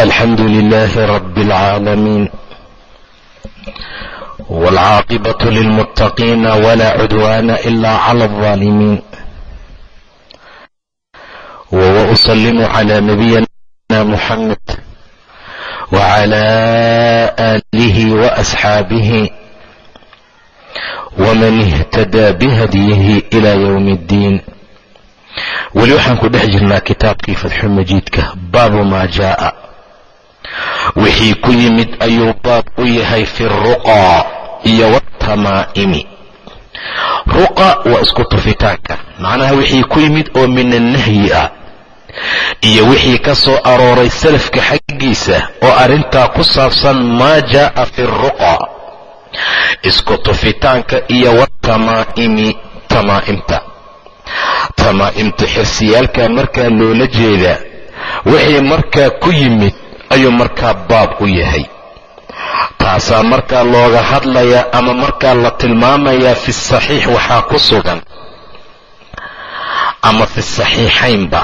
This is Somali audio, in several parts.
الحمد لله رب العالمين والعاقبة للمتقين ولا عدوان إلا على الظالمين وأسلم على نبينا محمد وعلى آله وأصحابه ومن اهتدى بهديه إلى يوم الدين weli waxaan ku dhex jirnaa kitaabkii fatxulmajiidka baabu maa jaa'a wixii ku yimid ayuu baab u yahay fi ruqaa iyo watamaa'imi ruqa waa isku tufitaanka. Macnaha wixii ku yimid oo min annahyi ah. Iyo wixii ka soo arooray salafka xaggiisa oo arrintaa ku saabsan maa jaa'a fi ruqa. Isku tufitaanka iyo watamaa'imi tamaa'imta. Tamaa'imta xirsiyaalka markaa loola jeedaa wixii markaa ku yimid ayuu markaa baab u yahay. Taasaa markaa looga hadlayaa ama markaa la tilmaamayaa fi saxiix waxaa ku sugan. Ama fi saxiixaynba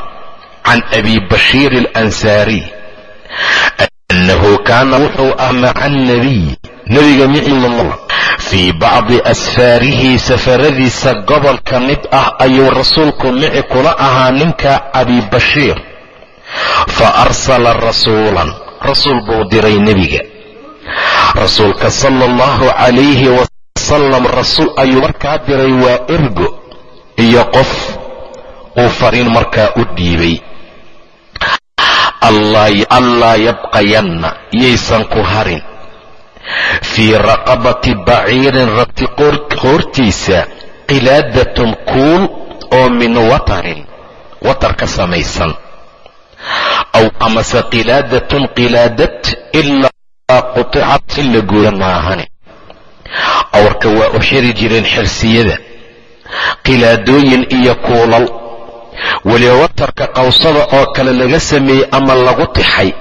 can abi bashiir alansaariy annahu kaana wuxuu ah maca annabiy nebiga micii fii bacdi asfaarihi safaradiisa gobol ka mid ah ayuu rasuulku mici kula ahaa ninka abibashiir fa arsala rasuulan rasuul buu diray nebiga rasuulka sala allahu calayhi wasalam rasuul ayuu markaa diray waa ergo iyo qof uu fariin markaa u dhiibay allaa yabqayanna yaysan ku harin fii raqabati baciirin rabti qoortiisa qilaadatun kuul oo min watarin watar ka samaysan aw amase qilaadatun qilaadad ilaa quticad in la gooya maahane awrka waa u xiri jireen xirsiyada qilaadooyin iyo kuulal. Weliba watarka qawsada oo kale laga sameeyey ama lagu tixay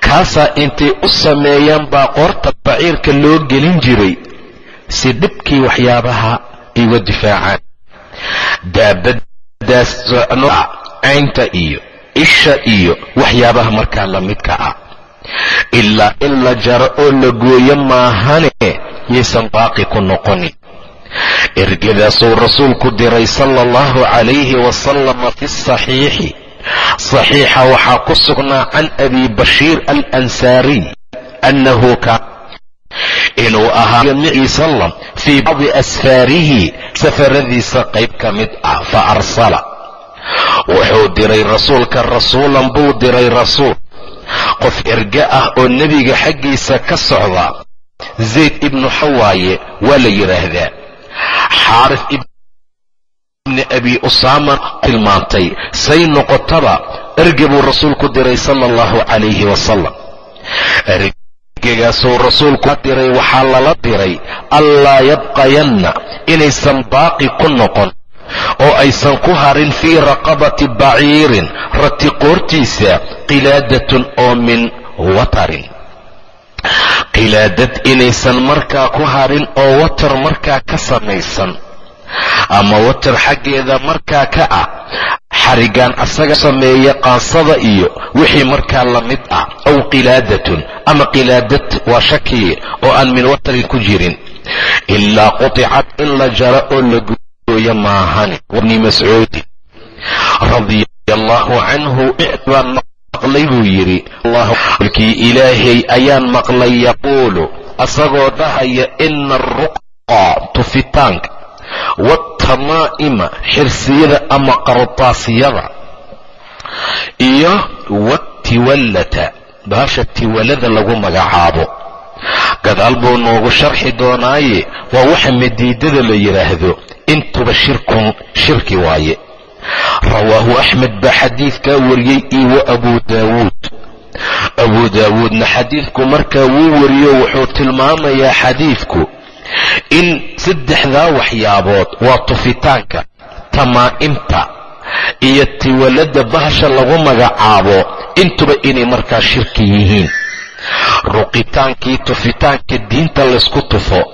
kaasaa intay u sameeyaan baa qoorta baciirka loo gelin jiray. Si dhibkii waxyaabaha iga difaacaan. Daabadaas caynta iyo isha iyo waxyaabaha markaa la midka ah. Ilaa in la jaro oo la gooyo maahane yaysan baaqi ku noqonin ergadaasuu rasuulku diray sala allahu calayhi wasalama fi saxiixi. Saxiixa waxaa ku sugnaa can abi bashiir alansaariy annahu kaan inuu ahaa micii fii bacdi asfaarihi safaradiisa qayb ka mid ah fa arsala wuxuu diray rasuulka rasuulan buu diray rasuul. Qof erge ah oo nebiga xaggiisa ka socda zayd ibnu xawaaye waa la yidhaahdaa xaarif ibni abi usaama tilmaantay say noqotaba erge buu rasuulku diray sala allahu calayhi wasalam ergegaasuu rasuulku diray waxaa lala diray allaa yabqayanna inaysan baaqi ku noqon oo aysan ku harin fii raqabati baciirin rati qoortiisa qilaadatun oo min watarin. Qilaadad inaysan markaa ku harin oo watar markaa ka samaysan ama watar xaggeeda markaa ka ah xarigaan asaga sameeya qaansada iyo wixii markaa la mid ah aw qilaadatun ama qilaadad waa shaki oo aan min watarin ku jirin. Ilaa quticad in la jaro oo la gooyo maahane wabni mascuudin radia allaahu canhu baan maqlay buu yidhi kii ilaahay ayaan maqlay yaquulu asagoo dhahaya ina aruqa tufitaanka waatamaa'ima xirsiyada ama qartaasyada iyo watiwallata baasha tiwallada lagu magacaabo. Gadaal buu noogu sharxi doonaaye waa waxa madiidada la yidhaahdo intuba shirkun shirki waaye. Rawaahu axmed baa xadiidkaa wariyey iyo wa abuu daawuud daawuudna xadiidku markaa wuu wariyo wuxuu tilmaamayaa xadiidku in saddexdaa waxyaabood waa tufitaanka tamaa'imta iyo tiwalada bahasha lagu magacaabo intuba inay markaa shirki yihiin. Ruqitaankii tufitaanka diinta laysku tufo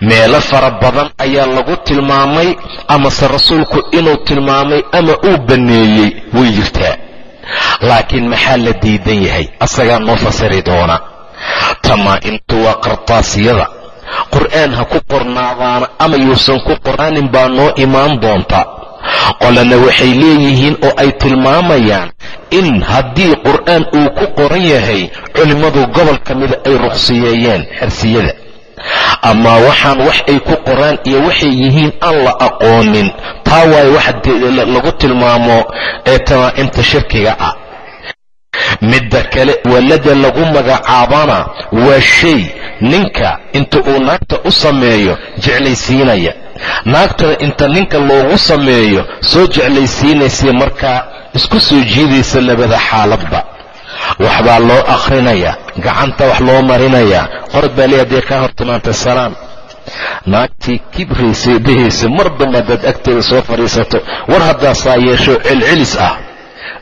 meelo fara badan ayaa lagu tilmaamay amase rasuulku inuu tilmaamay ama uu banneeyey way jirtaa. Laakiin maxaa la diidan yahay? Asagaa noo fasiri doona. Tamaa-imtu waa qartaasyada qur'aan ha ku qornaadaana ama yuusan ku qoraanin baa noo imaan doonta. Qolana waxay leeyihiin oo ay tilmaamayaan in haddii qur'aan uu ku qoran yahay culimmadu gobol ka mida ay ruqsiyeeyeen xersiyada ama waxaan wax ay ku qoraan iyo waxay yihiin aan la aqoonin. Taa waayo wax lagu tilmaamo ee tamaa'imta shirkiga ah. Midda kale walada lagu magacaabana waa shay ninka inta uu naagta u sameeyo jeclaysiinaya. Naagtana inta ninka loogu sameeyo soo jeclaysiinaysa markaa isku soo jiidaysa labada xaaladba. Waxbaa loo akhrinayaa gacanta wax loo marinayaa qorad baa leey hadee kaa hor timaantay salaan naagtii kibraysay dhahaysa mar damba haddaad agteeda soo fadhiisato. War haddaasaa yeesho celcelis ah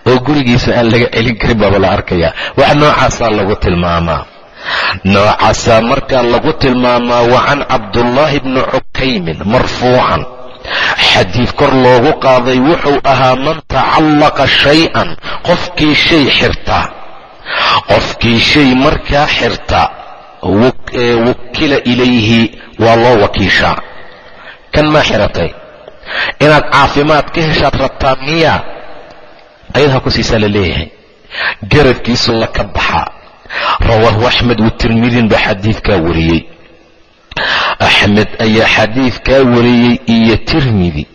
oo gurigiisa aan laga celin karin baaba la arkayaa. Wax noocaasaa lagu tilmaamaa. Noocaasaa markaa lagu tilmaamaa wa can cabdullaahi bni cukaymin marfuucan. Xadiid kor loogu qaaday wuxuu ahaa man tacallaqa shay-an qofkii shay xirta qofkii shay markaa xirta wukila ilayhi waa loo wakiishaa. Kan maa xiratay? Inaad caafimaad ka heshaad rabtaa miya? Ayad ha ku siisaa la leeyahay. Garabkiisu la ka baxaa rawaahu axmed watirmidin baa xadiidkaa wariyey. Axmed ayaa xadiidkaa wariyey iyo tirmidi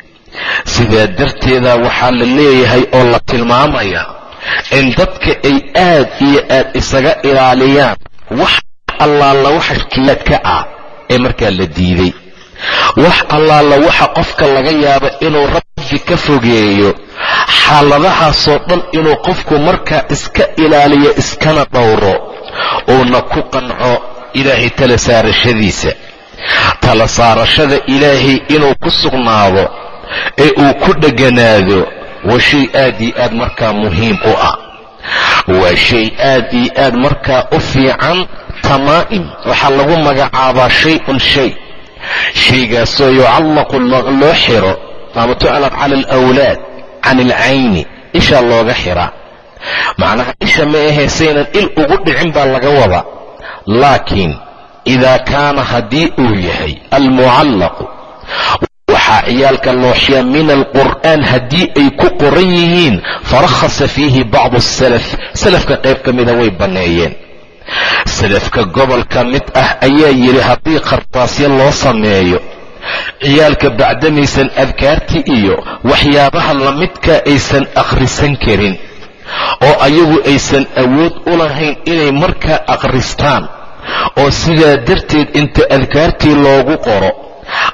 sidaa darteeda waxaa la leeyahay oo la tilmaamayaa in dadka ay aad iyo aad isaga ilaaliyaan. Wax allaala waxa shkiyaadka ah ee markaa la diiday. Wax allaala waxa qofka laga yaaba inuu rabbi ka fogeeyo. Xaaladahaasoo dhan inuu qofku markaa iska ilaaliyo iskana dhowro. Uuna ku qanco ilaahay tala saarashadiisa tala saarashada ilaahay inuu ku sugnaado ee uu ku dheganaado waa shay aad iyo aad markaa muhiim u ah. Waa shay aad iyo aad markaa u fiican tamaa'im. Waxaa lagu magacaabaa shay-un shay. Shaygaasoo yucallaqu loo xiro. Ama tuclaq cala alawlaad can alcayni. Ishaa looga xiraa. Macnaha isha ma ahaysaynan il ugu dhicin baa laga wada. Laakiin idaa kaana haddii uu yahay almucallaqu waxaa ciyaalka looxiyaa min alqur'aan haddii ay ku qoran yihiin farakhasa fiihi bacdu asalaf salafka qayb ka mida way banneeyeen salafka gobolka mid ah ayaa yidhi haddii khartaasyo loo sameeyo ciyaalka bacdamaysan adkaartii iyo waxyaabaha lamidka aysan akhrisan karin oo ayagu aysan awood u lahayn inay markaa akhristaan oo sidaa darteed inta adkaartii loogu qoro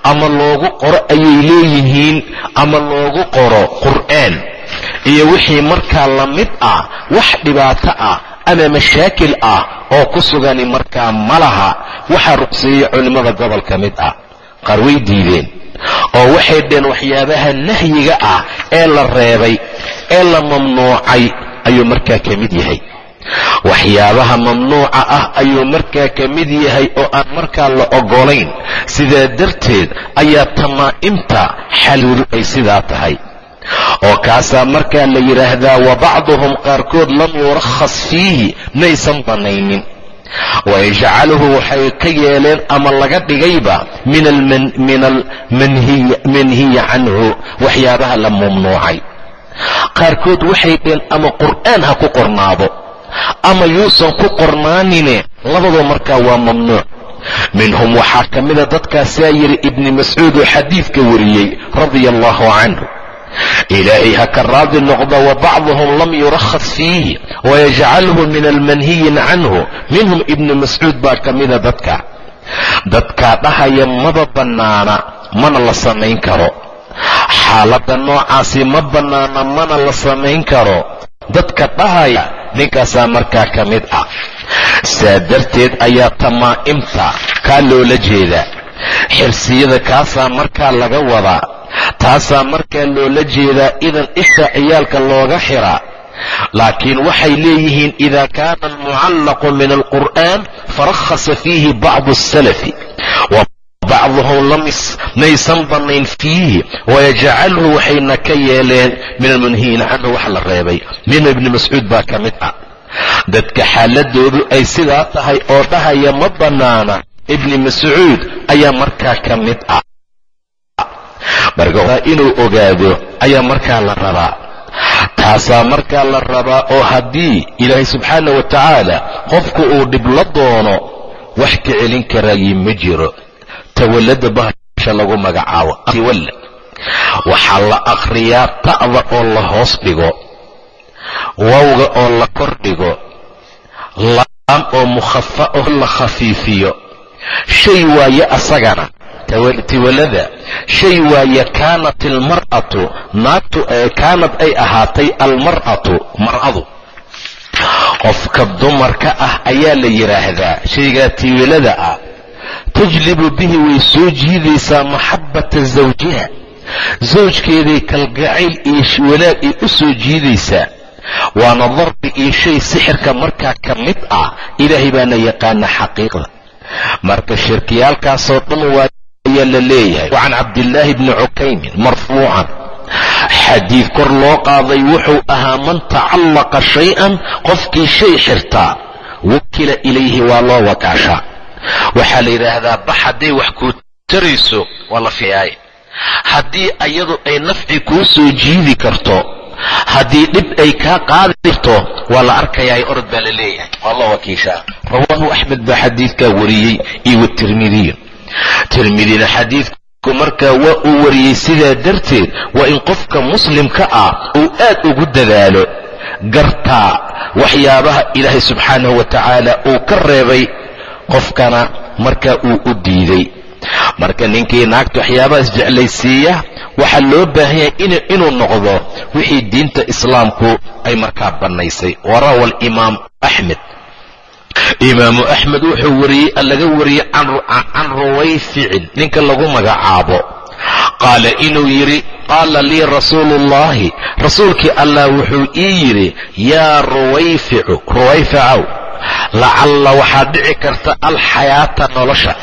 ama loogu qoro ayay leeyihiin. Ama loogu qoro qur'aan. Iyo wixii markaa la mid ah wax dhibaato ah ama mashaakil ah oo ku sugani markaa ma laha waxaa ruqseeyey culimmada gobolka mid ah. Qaar way diideen. Oo waxay dheen waxyaabaha nahyiga ah ee la reebay ee la mamnuucay ayuu markaa ka mid yahay waxyaabaha mamnuuca ah ayuu markaa ka mid yahay oo aan markaa la oggolayn. Sidaa darteed ayaa tamaa'imta xaloodu ay sidaa tahay. Oo kaasaa markaa la yidhaahdaa wa bacduhum qaarkood lam yurakhas fiihi maysan bannaynin wayajcaluhu waxay ka yeeleen ama laga dhigayba min almanhiyi canhu waxyaabaha la mamnuucay. Qaarkood waxay dheen ama qur'aan ha ku qornaado ama yuusan ku qornaanine. Labadoo markaa waa mamnuuc minhum waxaa ka mida dadkaasaa yidhi ibni mascuud oo xadiidka wariyey radia allahu canhu. Ilaahay ha ka raadi noqda wa bacduhum lam yurakhas fiihi wayajcalhu min almanhiyin canhu. Minhum ibni mascuud baa ka mida dadka. Dadkaa dhahaya maba bannaana mana la samayn karo. Xaaladda noocaasi ma bannaana mana la samayn karo. Dadka dhahaya ninkaasaa markaa ka mid ah. Saa darteed ayaa tamaa'imta kaa loola jeedaa. Xirsiyada kaasaa markaa laga wadaa. Taasaa markaa loola jeedaa idan isha ciyaalka looga xiraa laakiin waxay leeyihiin ida kaana almucallaqu min alqur'aan farakhasa fiihi bacdu asalafi wa bacduhum maysan bannayn fiihi wayajcalhu waxayna ka yeeleen min almunhiyiina canhu wax la reebay minhu ibni mascuud baa ka mid ah dadka xaaladoodu ay sidaa tahay oo dhahaya ma bannaana ibni mascuud ayaa markaa ka mid ah marka inuu ogaado ayaa markaa la rabaa taasaa markaa la rabaa oo haddii ilaahay subxaana wa tacaala qofku uu dhib la doono wax ka celin karaayi ma jiro tawallada bahasha lagu magacaabo tiwalla waxaa la akhriyaa ta'da oo la hoos dhigo wawga oo la kor dhigo laam oo mukhafa oo la khafiifiyo. Shay waaye asagana tiwalada shay waaye kaanat almar'atu naagtu kaanad ay ahaatay almar'atu mar'adu. Qofka dumarka ah ayaa la yidhaahdaa shaygaa tiwalada ah tajlibu bihi way soo jiidaysaa maxabbata zawjiha zawjkeeday kalgacayl iyo walaag ay u soo jiidaysaa waana darbi iyo shay sixirka markaa ka mid ah ilaahay baana yaqaana xaqiiqda marka shirkiyaalkaasoo dhan waa ayaa la leeyahay can cabdillaahi bni cukaymin marfuucan xadiid kor loo qaaday wuxuu ahaa man tacallaqa shay-an qofkii shay xirtaa wukila ilayhi waa loo wakaashaa waxaa la yidhaahdaa bax hadday wax kuu tarayso waa la fiicay. Haddii ayadu ay nafci kuu soo jiidi karto haddii dhib ay kaa qaadi karto waa la arkayaa orod baa la leeyahay. Waa loo wakiishaa. Rawaahu axmed baa xadiidkaa wariyey iyo watirmidiy tirmidina xadiidku markaa waa uu wariyey sidaa darteed waa in qofka muslimka ah uu aad ugu dadaalo gartaa waxyaabaha ilaahay subxaanahu wa tacaala uu ka reebay qofkana markaa uu u diiday. Marka ninkii naagta waxyaabahaas jeclaysiiya waxaa loo baahan yahay inuu noqdo wixii diinta islaamku ay markaa bannaysay. Warawa alimaam axmed imaamu axmed wuxuu wariyey laga wariyey can ruwayficin ninka lagu magacaabo. Qaala inuu yidhi qaala lii rasuulu ullahi rasuulkii allah wuxuu ii yidhi yaa ruwayficu ruwayficow lacalla waxaad dhici karta alxayaata nolosha.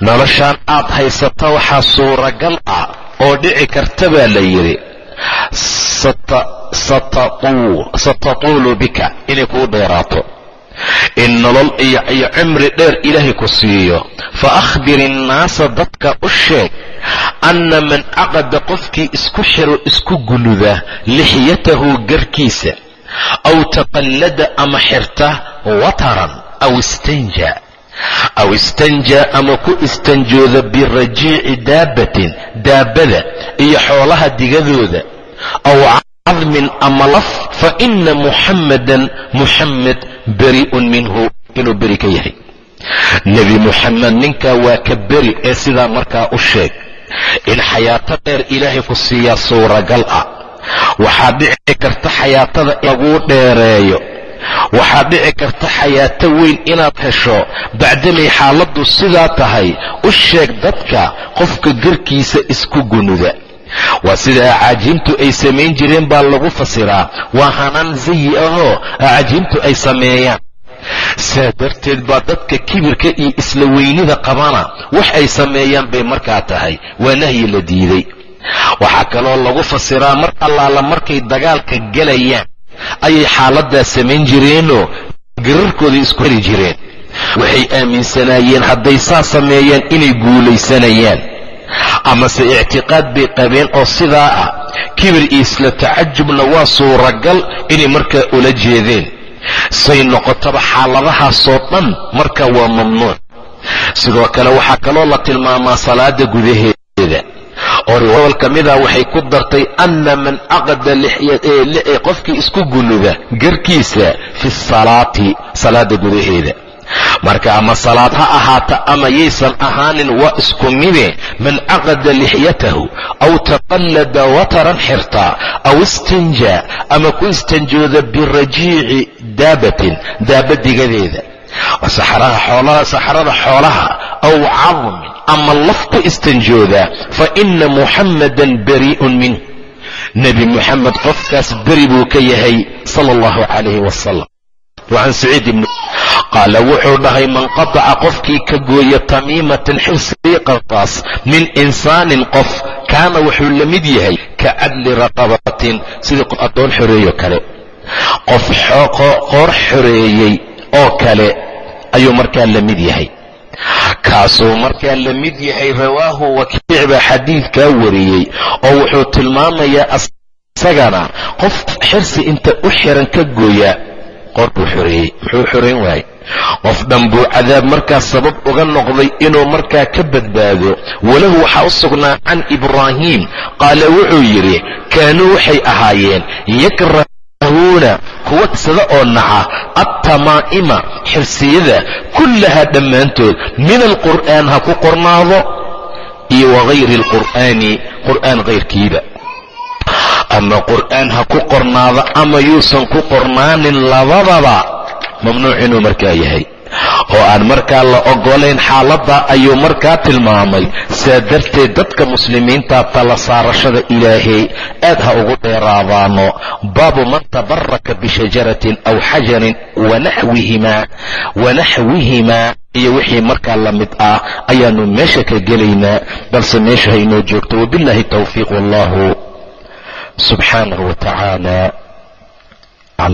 Noloshaan aad haysata waxaa suuragal ah oo dhici karta baa la yidhi satatuulu bika inay kuu dheeraato. In nolol iyo cimri dheer ilaahay ku siiyo. Fa akhbir innaasa dadka u sheeg anna man caqada qofkii isku xiro isku guluda lixyatahu garkiisa aw taqallada ama xirta wataran aw istanja aw istanjaa ama ku istanjooda birajiici daabbatin daabbada iyo xoolaha digadooda aw cadmin ama laf fa ina muxammadan muxammed beri'un minhu inuu beri ka yahay nebi muxamed ninkaa waa ka beri ee sidaa markaa u sheeg in xayaato dheer ilaahay ku siiyaa suuragal ah waxaa dhici karta xayaatada in laguu dheereeyo. Waxaa dhici karta xayaato weyn inaad hesho. Bacdamay xaaladdu sidaa tahay. U sheeg dadka qofka garkiisa isku gunuda. Waa sida acaajiimtu ay samayn jireen baa lagu fasiraa. Waa hanaan sayi ahoo acaajiimtu ay sameeyaan. Saa darteed baa dadka kibirka iyo isla weynida qabana. Wax ay sameeyaan bay markaa tahay. Waa nahyi la diiday waxaa kaloo lagu fasiraa mar allaala markay dagaalka gelayaan ayay xaaladaa samayn jireenoo gararkooda isku heri jireen. Waxay aaminsanaayeen hadday saa sameeyaan inay guulaysanayaan. Amase ictiqaad bay qabeen oo sidaa ah kibir iyo isla tacajubna waa suuragal inay markaa ula jeedeen. Say noqotaba xaaladahaasoo dhan markaa waa mamnuuc sidoo kale waxaa kaloo la tilmaamaa salaada gudaheeda oo riwaayal ka mida waxay ku dartay anna man caqada qofkii isku gunuda garkiisa fi salaati salaada gudaheeda. Marka ama salaad ha ahaata ama yaysan ahaanin waa isku mide man caqada lixyatahu aw taqallada wataran xirtaa aw istinjaa ama ku istanjooda birajiici daabatin daaba digadeeda. Saxrada xoolaha aw cadmin ama laf ku istanjooda fa ina muxammadan bari'un minh nebi muxamed qofkaas beri buu ka yahay sala allahu calayhi wasalam wacan saciid ibni qaala wuxuu dhahay man qataca qofkii ka gooya tamiimatan xirsiiqataas min insaanin qof kaana wuxuu la mid yahay ka cadli raqabatin sidii addoon xoreeyo kale kaasuu markaa la mid yahay rawaahu wakiic baa xadiidkaa wariyey oo wuxuu tilmaamayaa isagana qof xirsi inta u xiran ka gooya qoor buu xoreeyey muxuu xorayn waayey. Qof dhan buu cadaab markaa sabab uga noqday inuu markaa ka badbaado walahu waxaa u sugnaa can ibraahiim qaala wuxuu yidhi kaanuu waxay ahaayeen yakrahuuna kuwa sada oo naca attamaa'ima xirsiyada kullahaa dhammaantood min alqur'aan ha ku qornaado iyo wagayri alqur'aani qur'aan kayrkiiba ama qur'aan ha ku qornaado ama yuusan ku qornaanin labadaba mamnuuc inuu markaa yahay oo aan markaa la oggolayn xaaladda ayuu markaa tilmaamay. Saa darteed dadka muslimiinta tala saarashada ilaahay aad ha ugu dheeraadaano baabu man tabaraka bishajaratin aw xajarin wanaxwihimaa iyo wixii markaa la mid ah ayaannu meesha ka gelaynaa. Balse meesha ha inoo joogto wabiاllahi towfiiq wallahu subxaanahu wa tacaala